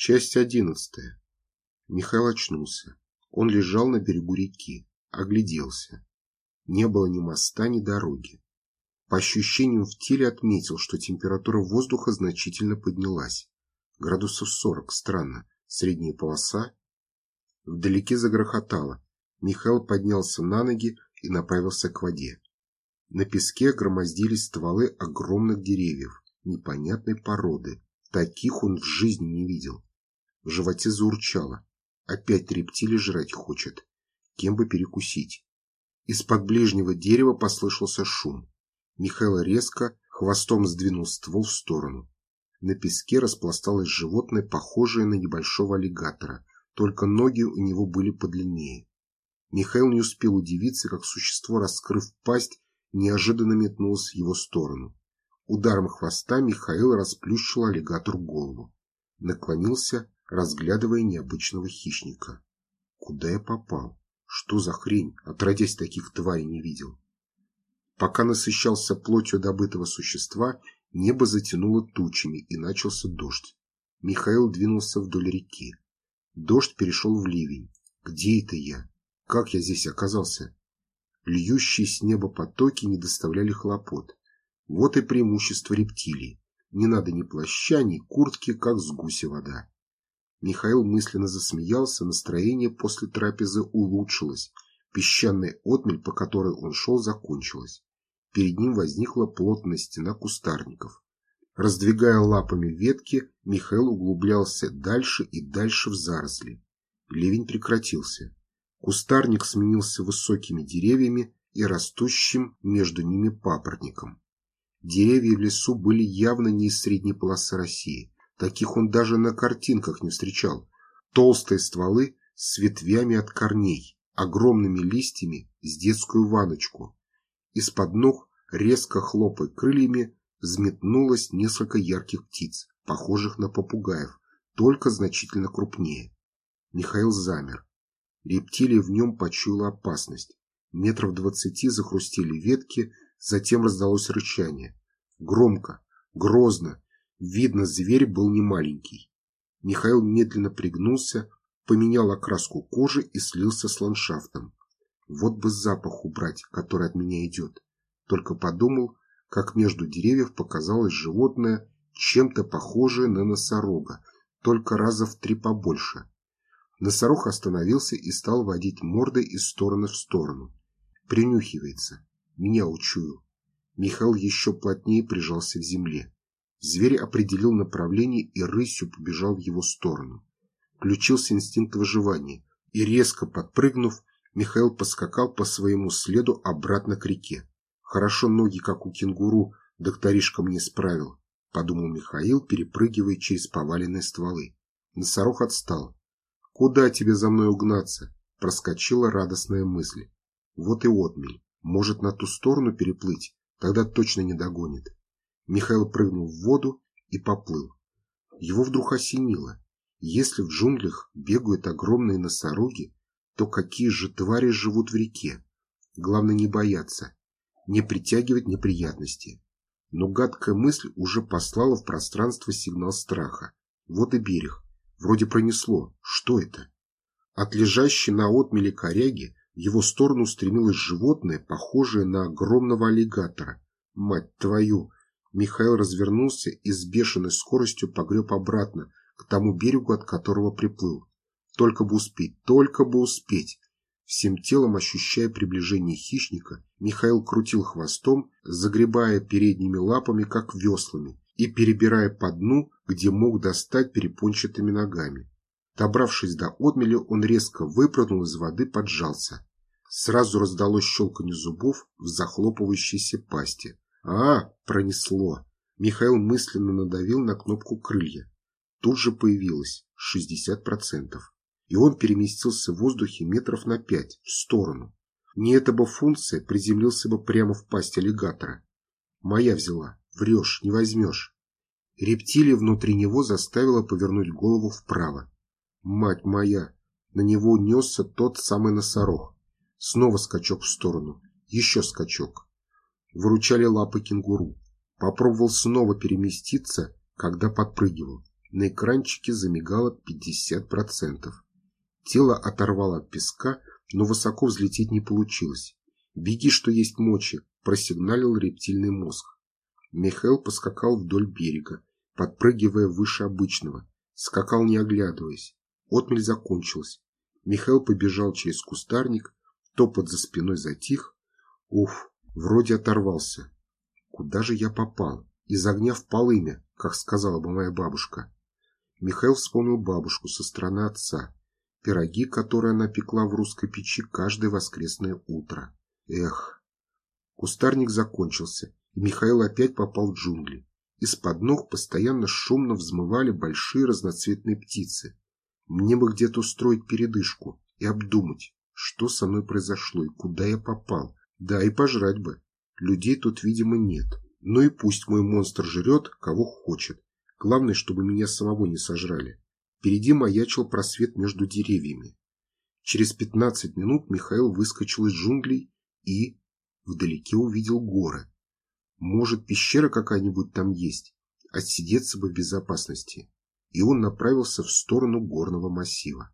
Часть одиннадцатая. Михаил очнулся. Он лежал на берегу реки, огляделся. Не было ни моста, ни дороги. По ощущениям в теле отметил, что температура воздуха значительно поднялась. Градусов сорок, странно. Средняя полоса. Вдалеке загрохотало. Михаил поднялся на ноги и направился к воде. На песке громоздились стволы огромных деревьев, непонятной породы. Таких он в жизни не видел. В животе заурчало. Опять рептилий жрать хочет. Кем бы перекусить? Из-под ближнего дерева послышался шум. Михаил резко хвостом сдвинул ствол в сторону. На песке распласталось животное, похожее на небольшого аллигатора, только ноги у него были подлиннее. Михаил не успел удивиться, как существо, раскрыв пасть, неожиданно метнулось в его сторону. Ударом хвоста Михаил расплющил аллигатору голову. Наклонился, разглядывая необычного хищника. Куда я попал? Что за хрень? Отродясь таких тварей не видел. Пока насыщался плотью добытого существа, небо затянуло тучами и начался дождь. Михаил двинулся вдоль реки. Дождь перешел в ливень. Где это я? Как я здесь оказался? Льющие с неба потоки не доставляли хлопот. Вот и преимущество рептилий. Не надо ни плаща, ни куртки, как с гуся вода. Михаил мысленно засмеялся, настроение после трапезы улучшилось. Песчаная отмель, по которой он шел, закончилась. Перед ним возникла плотная стена кустарников. Раздвигая лапами ветки, Михаил углублялся дальше и дальше в заросли. Ливень прекратился. Кустарник сменился высокими деревьями и растущим между ними папоротником. Деревья в лесу были явно не из средней полосы России. Таких он даже на картинках не встречал. Толстые стволы с ветвями от корней, огромными листьями с детскую ваночку. Из-под ног, резко хлопая крыльями, взметнулось несколько ярких птиц, похожих на попугаев, только значительно крупнее. Михаил замер. Рептилия в нем почуяла опасность. Метров двадцати захрустели ветки, затем раздалось рычание. Громко, грозно, видно, зверь был не маленький. Михаил медленно пригнулся, поменял окраску кожи и слился с ландшафтом. Вот бы запах убрать, который от меня идет. Только подумал, как между деревьев показалось животное, чем-то похожее на носорога, только раза в три побольше. Носорог остановился и стал водить мордой из стороны в сторону. Принюхивается. Меня учуял. Михаил еще плотнее прижался к земле. Зверь определил направление и рысью побежал в его сторону. Включился инстинкт выживания, и резко подпрыгнув, Михаил поскакал по своему следу обратно к реке. Хорошо ноги, как у кенгуру, докторишка мне справил, подумал Михаил, перепрыгивая через поваленные стволы. Носорог отстал. «Куда тебе за мной угнаться?» Проскочила радостная мысль. Вот и отмель. Может, на ту сторону переплыть? Тогда точно не догонит. Михаил прыгнул в воду и поплыл. Его вдруг осенило. Если в джунглях бегают огромные носороги, то какие же твари живут в реке? Главное не бояться, не притягивать неприятности. Но гадкая мысль уже послала в пространство сигнал страха. Вот и берег. Вроде пронесло. Что это? От лежащей на отмеле коряги в его сторону устремилось животное, похожее на огромного аллигатора. Мать твою! Михаил развернулся и с бешеной скоростью погреб обратно, к тому берегу, от которого приплыл. Только бы успеть, только бы успеть. Всем телом ощущая приближение хищника, Михаил крутил хвостом, загребая передними лапами, как веслами, и перебирая по дну, где мог достать перепончатыми ногами. Добравшись до отмели, он резко выпрыгнул из воды, поджался. Сразу раздалось щелканье зубов в захлопывающейся пасти. «А, пронесло!» Михаил мысленно надавил на кнопку крылья. Тут же появилось 60%. И он переместился в воздухе метров на пять в сторону. Не эта бы функция приземлился бы прямо в пасть аллигатора. Моя взяла. Врешь, не возьмешь. Рептилия внутри него заставила повернуть голову вправо. Мать моя! На него несся тот самый носорог. Снова скачок в сторону. Еще скачок. Выручали лапы кенгуру. Попробовал снова переместиться, когда подпрыгивал. На экранчике замигало 50%. Тело оторвало от песка, но высоко взлететь не получилось. «Беги, что есть мочи!» – просигналил рептильный мозг. Михаил поскакал вдоль берега, подпрыгивая выше обычного. Скакал не оглядываясь. Отмель закончилась. Михаил побежал через кустарник, топот за спиной затих. Уф, вроде оторвался. Куда же я попал? Из огня в полымя, как сказала бы моя бабушка. Михаил вспомнил бабушку со стороны отца. Пироги, которые она пекла в русской печи каждое воскресное утро. Эх. Кустарник закончился, и Михаил опять попал в джунгли. Из-под ног постоянно шумно взмывали большие разноцветные птицы. Мне бы где-то устроить передышку и обдумать, что со мной произошло и куда я попал. Да, и пожрать бы. Людей тут, видимо, нет. Ну и пусть мой монстр жрет, кого хочет. Главное, чтобы меня самого не сожрали. Впереди маячил просвет между деревьями. Через пятнадцать минут Михаил выскочил из джунглей и вдалеке увидел горы. Может, пещера какая-нибудь там есть? Отсидеться бы в безопасности. И он направился в сторону горного массива.